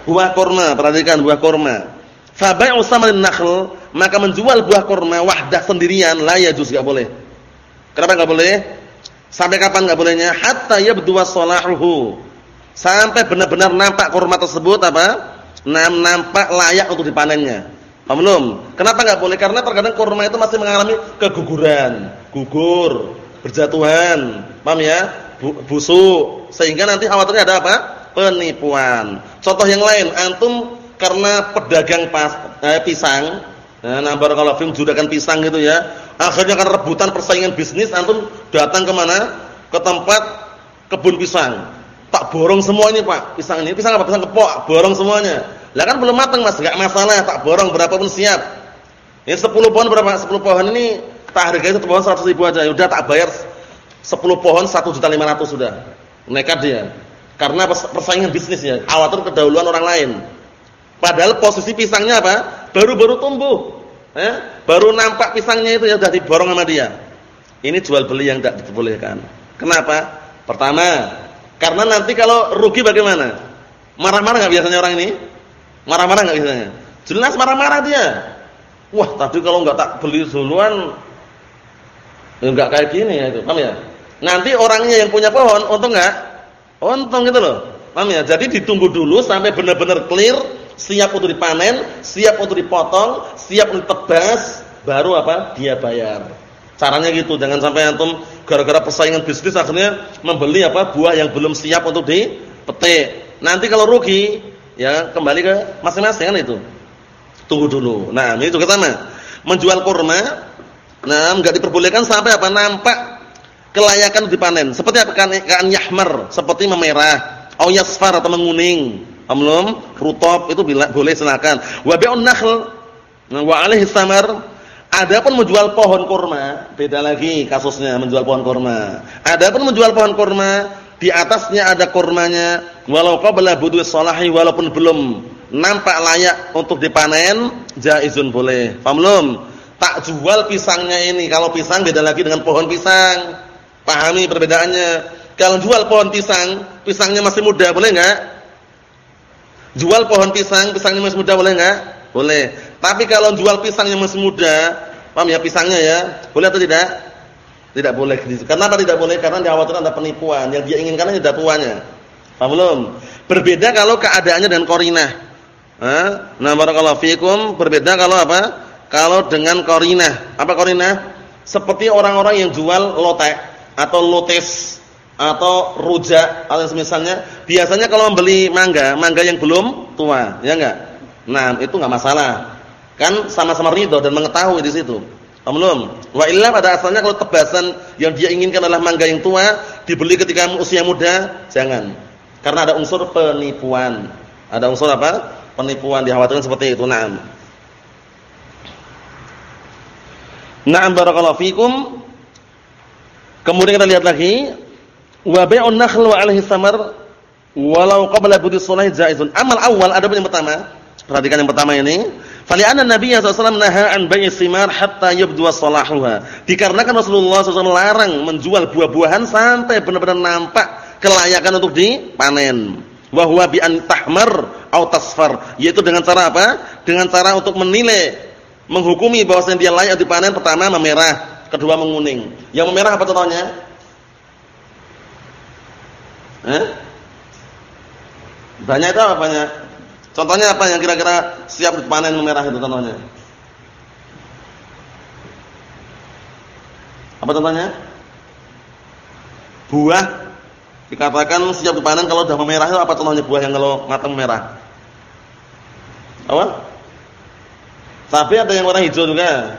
Buah kurma, perhatikan buah kurma. Fa bai'u samrin nakhl, maka menjual buah kurma wahdah sendirian la yajuz enggak boleh. Kenapa enggak boleh? Sampai kapan enggak bolehnya? Hatta yabdu salahuhu. Sampai benar-benar nampak kurma tersebut apa? Nampak layak untuk dipanennya. Paham belum? Kenapa enggak boleh? Karena terkadang kurma itu masih mengalami keguguran, gugur, berjatuhan. Paham ya? Busuk. Sehingga nanti khawatirnya ada apa? Penipuan. Contoh yang lain, antum karena pedagang pas, eh, pisang, nah barakallahu film judakan pisang gitu ya. Akhirnya kan rebutan persaingan bisnis, antum datang ke mana? Ke tempat kebun pisang. Tak borong semua ini, Pak. Pisang ini, pisang apa? Pisang kepok, borong semuanya lah kan belum matang Mas, enggak masalah, tak borong berapa pun siap. Ini 10 pohon berapa? 10 pohon ini tak hargai satu pohon 100 ribu aja. Udah tak bayar 10 pohon 1 juta 500 sudah. Nekat dia. Karena persaingan bisnisnya, khawatir kedahuluan orang lain. Padahal posisi pisangnya apa? Baru-baru tumbuh. Eh? Baru nampak pisangnya itu ya sudah diborong sama dia. Ini jual beli yang tidak diperbolehkan. Kenapa? Pertama, karena nanti kalau rugi bagaimana? Marah-marah nggak biasanya orang ini? Marah-marah enggak biasanya? Jelas marah-marah dia. Wah, tadi kalau enggak tak beli duluan enggak kayak gini ya itu. Paham ya? Nanti orangnya yang punya pohon untung enggak? Untung gitu loh. Paham ya? Jadi ditunggu dulu sampai benar-benar clear, siap untuk dipanen, siap untuk dipotong, siap untuk tebas, baru apa? Dia bayar. Caranya gitu, jangan sampai antum gara-gara persaingan bisnis akhirnya membeli apa buah yang belum siap untuk dipetik. Nanti kalau rugi, ya kembali ke masing-masing kan itu. Tunggu dulu. Nah, ini juga sama. Menjual kurma, nah enggak diperbolehkan sampai apa nampak kelayakan dipanen. Seperti apa kan kan yahmar, seperti memerah, au yasfar atau menguning. Amlum, rutop itu bila, boleh silakan. Wa bi'un nakhl wa alaihi samar Adapun menjual pohon kurma, beda lagi kasusnya menjual pohon kurma. Adapun menjual pohon kurma, di atasnya ada kurmanya walau qabla budwi salahi walaupun belum nampak layak untuk dipanen jaizun boleh paham tak jual pisangnya ini kalau pisang beda lagi dengan pohon pisang pahami perbedaannya kalau jual pohon pisang pisangnya masih muda boleh enggak jual pohon pisang pisangnya masih muda boleh enggak boleh tapi kalau jual pisangnya masih muda paham ya pisangnya ya boleh atau tidak tidak boleh. Kenapa tidak boleh? Karena dikhawatirkan ada penipuan. Yang dia inginkan tidak tuanya. Paham belum? Berbeda kalau keadaannya dengan korinah. Nah, barakallahu fikum. Berbeda kalau apa? Kalau dengan korinah. Apa korinah? Seperti orang-orang yang jual lotek atau lotes atau rujak atau semisalnya. Biasanya kalau membeli mangga, mangga yang belum tua, ya enggak? Nah, itu enggak masalah. Kan sama-sama ridho dan mengetahui di situ. Belum. Wa illa pada asalnya kalau tebasan yang dia inginkan adalah mangga yang tua, dibeli ketika usia muda, jangan. Karena ada unsur penipuan. Ada unsur apa? Penipuan dikhawatirkan seperti itu. Naam. Naam barakallahu fikum. Kemudian kita lihat lagi, wa bai'un nakhl wa 'alaihi samar walau qabla budi shalah jaizun. Amal awal ada yang pertama. Perhatikan yang pertama ini Fali'anna Nabi SAW naha an bai'i simar hatta yabdu salahuha. Dikarenakan Rasulullah SAW larang menjual buah-buahan sampai benar-benar nampak kelayakan untuk dipanen. Wa huwa bi an tahmar atau tasfar, yaitu dengan cara apa? Dengan cara untuk menilai, menghukumi bahwasanya dia layak dipanen pertama memerah, kedua menguning. Yang memerah apa contohnya? Eh? Banyak itu apa banyak? Contohnya apa yang kira-kira siap dipanen merah itu contohnya? Apa contohnya? Buah dikatakan siap dipanen kalau sudah memerah itu apa contohnya buah yang kalau matang merah? Apa? Cabai ada yang warna hijau juga.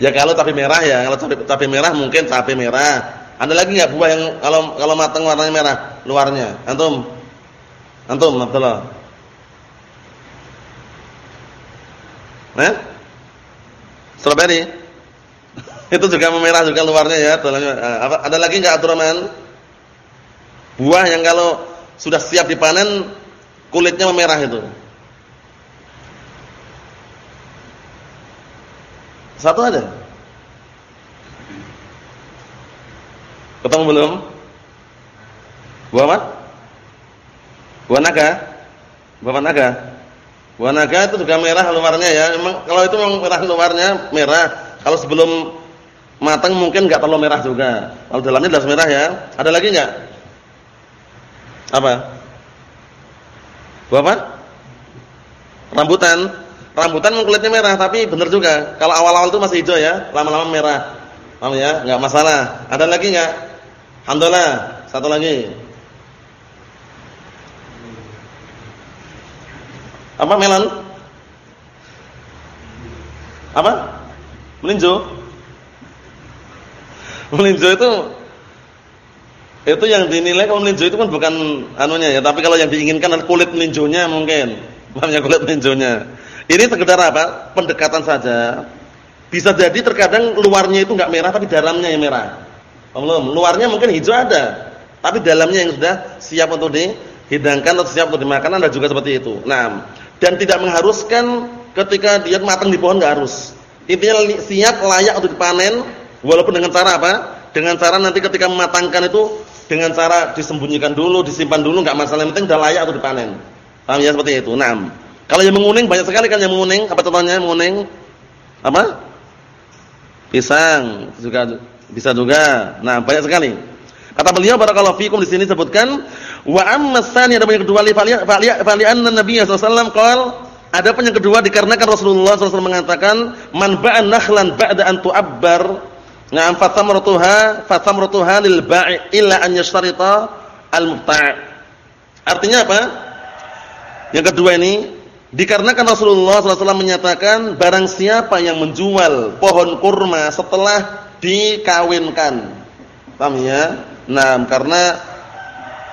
Ya kalau cabai merah ya, kalau cabai, cabai merah mungkin cabai merah. Ada lagi nggak buah yang kalau kalau matang warnanya merah luarnya? Antum? Antum, Abdullah. Eh? Strawberry. Itu juga memerah juga luarnya ya. Apa, ada lagi nggak Abdurrahman? Buah yang kalau sudah siap dipanen kulitnya memerah itu. Satu aja. Ketemu belum? Buah apa? Buah naga? Buah naga? Buah naga itu juga merah luarnya ya. Memang kalau itu memang merah luarnya merah. Kalau sebelum matang mungkin enggak terlalu merah juga. Kalau dalamnya jelas merah ya. Ada lagi enggak? Apa? Buah apa? Rambutan. Rambutan kulitnya merah tapi benar juga. Kalau awal-awal itu masih hijau ya, lama-lama merah. Paham ya? Enggak masalah. Ada lagi enggak? Alhamdulillah. Satu lagi. Apa melon? Apa? Melinjo. Melinjo itu itu yang dinilai kalau melinjo itu kan bukan anunya ya, tapi kalau yang diinginkan adalah kulit melinjonya mungkin. Maksudnya kulit melinjonya. Ini sekedar apa? Pendekatan saja. Bisa jadi terkadang luarnya itu enggak merah tapi dalamnya yang merah. Belum, luarnya mungkin hijau ada, tapi dalamnya yang sudah siap untuk dihidangkan atau siap untuk dimakan ada juga seperti itu. Nah, dan tidak mengharuskan ketika dia matang di pohon enggak harus. Intinya siap layak untuk dipanen walaupun dengan cara apa? Dengan cara nanti ketika mematangkan itu dengan cara disembunyikan dulu, disimpan dulu enggak masalah, yang penting sudah layak untuk dipanen. Paham ya seperti itu. Nah, kalau yang menguning banyak sekali kan yang menguning, apa contohnya menguning? Apa? Pisang juga bisa juga. Nah, banyak sekali. Kata beliau barakallahu fikum di sini sebutkan wa amma tsani ada yang kedua li fali anna nabiy sallallahu qala ada pun yang kedua dikarenakan Rasulullah SAW mengatakan man ba'an nakhlan ba'da an tu'abbar na'am fathamratuha fathamratuha lil ba'i illa an yashtarita al mubta' artinya apa yang kedua ini Dikarenakan Rasulullah SAW menyatakan barang siapa yang menjual pohon kurma setelah dikawinkan. Paham ya? Nah, karena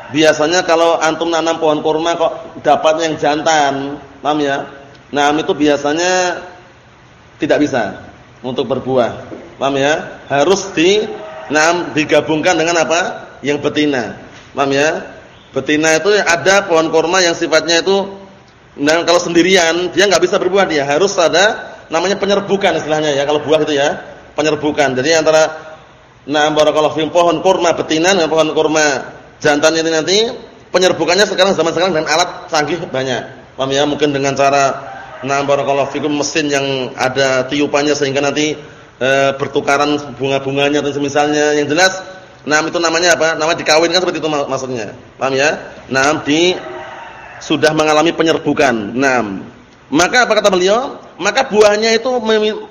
biasanya kalau antum nanam pohon kurma kok dapat yang jantan, paham ya? Nah, itu biasanya tidak bisa untuk berbuah. Paham ya? Harus di nah, digabungkan dengan apa? Yang betina. Paham ya? Betina itu ada pohon kurma yang sifatnya itu Nah, kalau sendirian dia nggak bisa berbuah dia, harus ada namanya penyerbukan istilahnya ya kalau buah itu ya, penyerbukan. Jadi antara nah barakallahu pohon kurma betina dengan pohon kurma jantan ini nanti penyerbukannya sekarang zaman sekarang dengan alat canggih banyak. Paham ya? Mungkin dengan cara nah barakallahu fikum mesin yang ada tiupannya sehingga nanti e, bertukaran bunga-bunganya atau misalnya yang jelas nah itu namanya apa? Nama dikawinkan seperti itu maksudnya. Paham ya? Nah, di sudah mengalami penyerbukan. Nah, maka apa kata beliau? Maka buahnya itu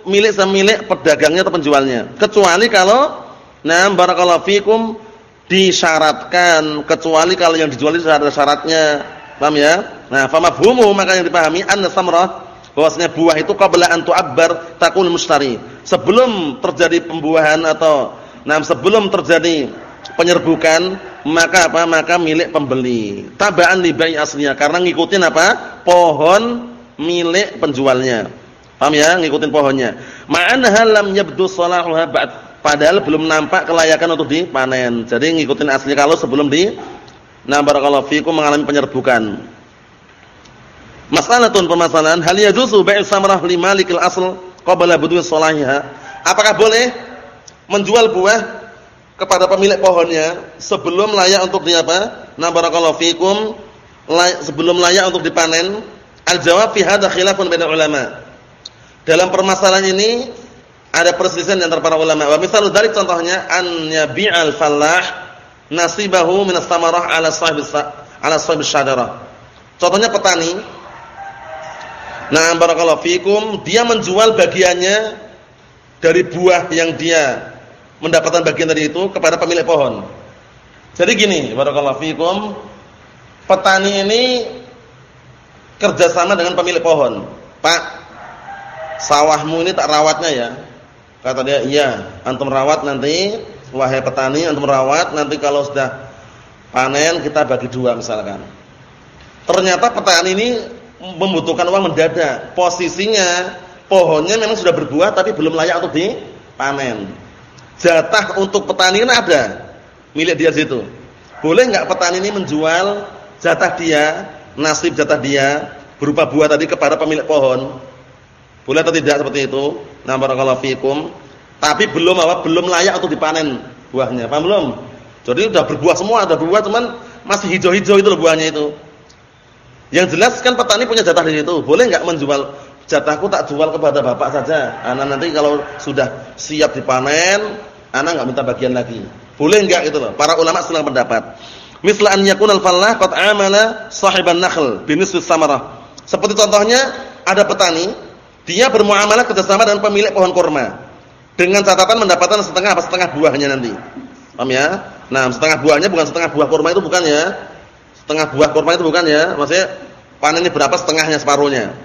milik semilik pedagangnya atau penjualnya. Kecuali kalau nah barakallahu fikum disyaratkan, kecuali kalau yang dijual itu ada syaratnya. Paham ya? Nah, fa mafhumu maka yang dipahami anna samrah bahwasanya buah itu qabla an tu'abbar takun mustari. Sebelum terjadi pembuahan atau nah sebelum terjadi penyerbukan maka apa? Maka milik pembeli. Tabaan libai aslinya. Karena ngikutin apa? Pohon milik penjualnya. Paham ya? Ngikutin pohonnya. Ma'anha lam yabdu salahuha ba'd. Padahal belum nampak kelayakan untuk dipanen. Jadi ngikutin asli kalau sebelum di nah barakallahu fikum mengalami penyerbukan. Masalatun permasalahan hal yajuzu bai'us samrah limalikil asl qabla budwi salahiha? Apakah boleh menjual buah kepada pemilik pohonnya sebelum layak untuk di apa? Na barakallahu fikum, sebelum layak untuk dipanen. Al-jawab fi hadza khilafun bainal ulama. Dalam permasalahan ini ada perselisihan antara para ulama. Wa misalu dzalik contohnya an yabi'al fallah nasibahu min as-samarah 'ala sahib ala sahib syajarah. Contohnya petani. Nah, barakallahu fikum, dia menjual bagiannya dari buah yang dia mendapatkan bagian dari itu kepada pemilik pohon. Jadi gini, barakallahu fikum, petani ini kerjasama dengan pemilik pohon. Pak, sawahmu ini tak rawatnya ya. Kata dia, iya, antum rawat nanti, wahai petani, antum rawat, nanti kalau sudah panen kita bagi dua misalkan. Ternyata petani ini membutuhkan uang mendadak. Posisinya pohonnya memang sudah berbuah tapi belum layak untuk dipanen. Jatah untuk petani ini ada milik dia situ. Boleh nggak petani ini menjual jatah dia, nasib jatah dia berupa buah tadi kepada pemilik pohon? Boleh atau tidak seperti itu? Nah, barakallahu fikum. Tapi belum apa? Belum layak untuk dipanen buahnya. Paham belum? Jadi sudah berbuah semua, sudah berbuah cuman masih hijau-hijau itu loh buahnya itu. Yang jelas kan petani punya jatah di situ. Boleh nggak menjual jatahku tak jual kepada bapak saja. Anak nanti kalau sudah siap dipanen, anak nggak minta bagian lagi. Boleh enggak gitu loh. Para ulama sedang pendapat. Misla an yakun al-fallah qad amala sahiban nakhl binisfi samarah. Seperti contohnya ada petani, dia bermuamalah kerjasama dengan pemilik pohon kurma. Dengan catatan mendapatkan setengah apa setengah buahnya nanti. Paham ya? Nah, setengah buahnya bukan setengah buah kurma itu bukan ya. Setengah buah kurma itu bukan ya. Maksudnya panen ini berapa setengahnya separuhnya.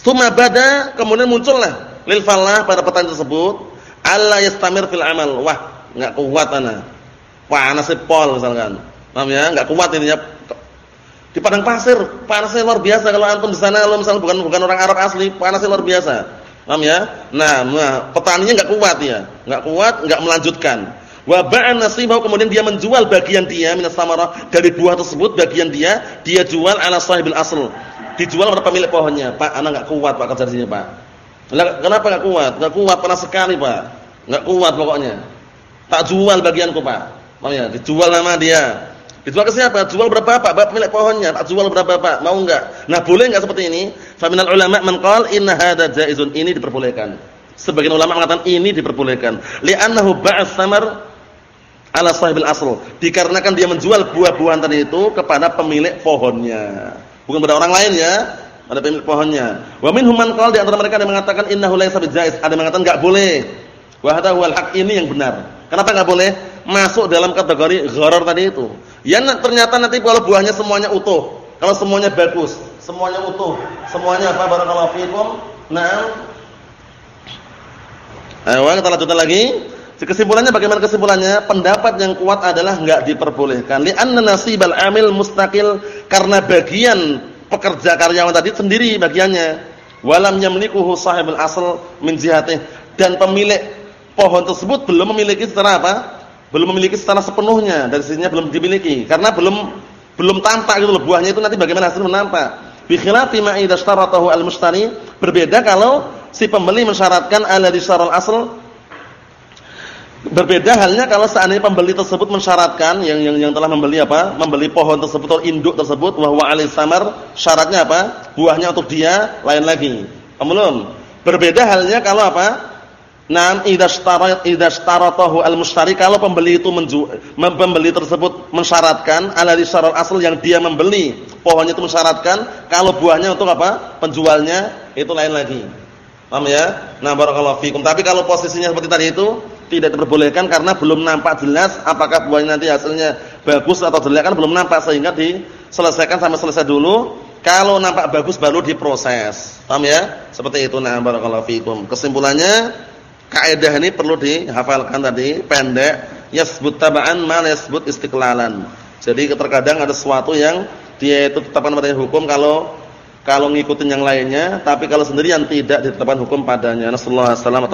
Tsumma bada kemudian muncullah lil fallah pada petani tersebut alla yastamir fil amal. Wah, enggak kuat ana panas pol misalkan. Paham ya? Enggak kuat ininya. Di padang pasir, panasnya luar biasa kalau antum di sana kalau misalnya bukan bukan orang Arab asli, panasnya luar biasa. Paham ya? Nah, nah petaninya enggak kuat ya. Enggak kuat, enggak melanjutkan. Wa ba'an nasibahu kemudian dia menjual bagian dia minas samarah dari buah tersebut bagian dia dia jual ala sahibil asl. Dijual kepada pemilik pohonnya. Pak, anak enggak kuat Pak kerja di sini, Pak. Kenapa enggak kuat? Enggak kuat panas sekali, Pak. Enggak kuat pokoknya. Tak jual bagianku, Pak. Mau ya, dijual nama dia. Dijual ke siapa? Jual berapa Pak? Bapak pemilik pohonnya. Tak jual berapa Pak? Mau enggak? Nah, boleh enggak seperti ini? Faminal ulama qala inna hadza jaizun. Ini diperbolehkan. Sebagian ulama mengatakan ini diperbolehkan. Li'annahu ba'as samar ala sahibil asl. Dikarenakan dia menjual buah-buahan tadi itu kepada pemilik pohonnya. Bukan pada orang lain ya, pada pemilik pohonnya. Wa minhum man qala di antara mereka ada mengatakan innahu laysa bijaiz. Ada mengatakan enggak boleh. Wa hadha huwal haq ini yang benar. Kenapa enggak boleh? masuk dalam kategori gharar tadi itu. Ya ternyata nanti kalau buahnya semuanya utuh, kalau semuanya bagus, semuanya utuh, semuanya apa barakallahu fikum. Nah, Ayo kita lanjutkan lagi. Kesimpulannya bagaimana kesimpulannya? Pendapat yang kuat adalah enggak diperbolehkan. Li'anna nasibal amil mustaqil karena bagian pekerja karyawan tadi sendiri bagiannya. Walam yamlikuhu sahibul asal min jihatih dan pemilik pohon tersebut belum memiliki secara apa? belum memiliki secara sepenuhnya dari sisinya belum dimiliki karena belum belum tampak gitu loh buahnya itu nanti bagaimana hasilnya nampak. Bi khilafi ma idza istaratahu al-mushtari berbeda kalau si pembeli mensyaratkan ala disyaral asl Berbeda halnya kalau seandainya pembeli tersebut mensyaratkan yang yang yang telah membeli apa? Membeli pohon tersebut atau induk tersebut bahwa alis samar syaratnya apa? Buahnya untuk dia lain lagi. Belum. Berbeda halnya kalau apa? Naam idza ishtara idza ishtaratahu al-mushtari kalau pembeli itu menju, pembeli tersebut mensyaratkan ala syarat asal yang dia membeli pohonnya itu mensyaratkan kalau buahnya untuk apa? penjualnya itu lain lagi. Paham ya? Nah barakallahu fikum. Tapi kalau posisinya seperti tadi itu tidak diperbolehkan karena belum nampak jelas apakah buahnya nanti hasilnya bagus atau jelek kan belum nampak sehingga diselesaikan sampai selesai dulu. Kalau nampak bagus baru diproses. Paham ya? Seperti itu nah barakallahu fikum. Kesimpulannya Kaidah ini perlu dihafalkan tadi, pendek, yasbut taba'an ma yasbut istiqlalan. Jadi terkadang ada sesuatu yang dia itu tetapkan pada hukum kalau kalau ngikutin yang lainnya, tapi kalau sendirian tidak ditetapkan hukum padanya. Nasallahu alaihi wasallam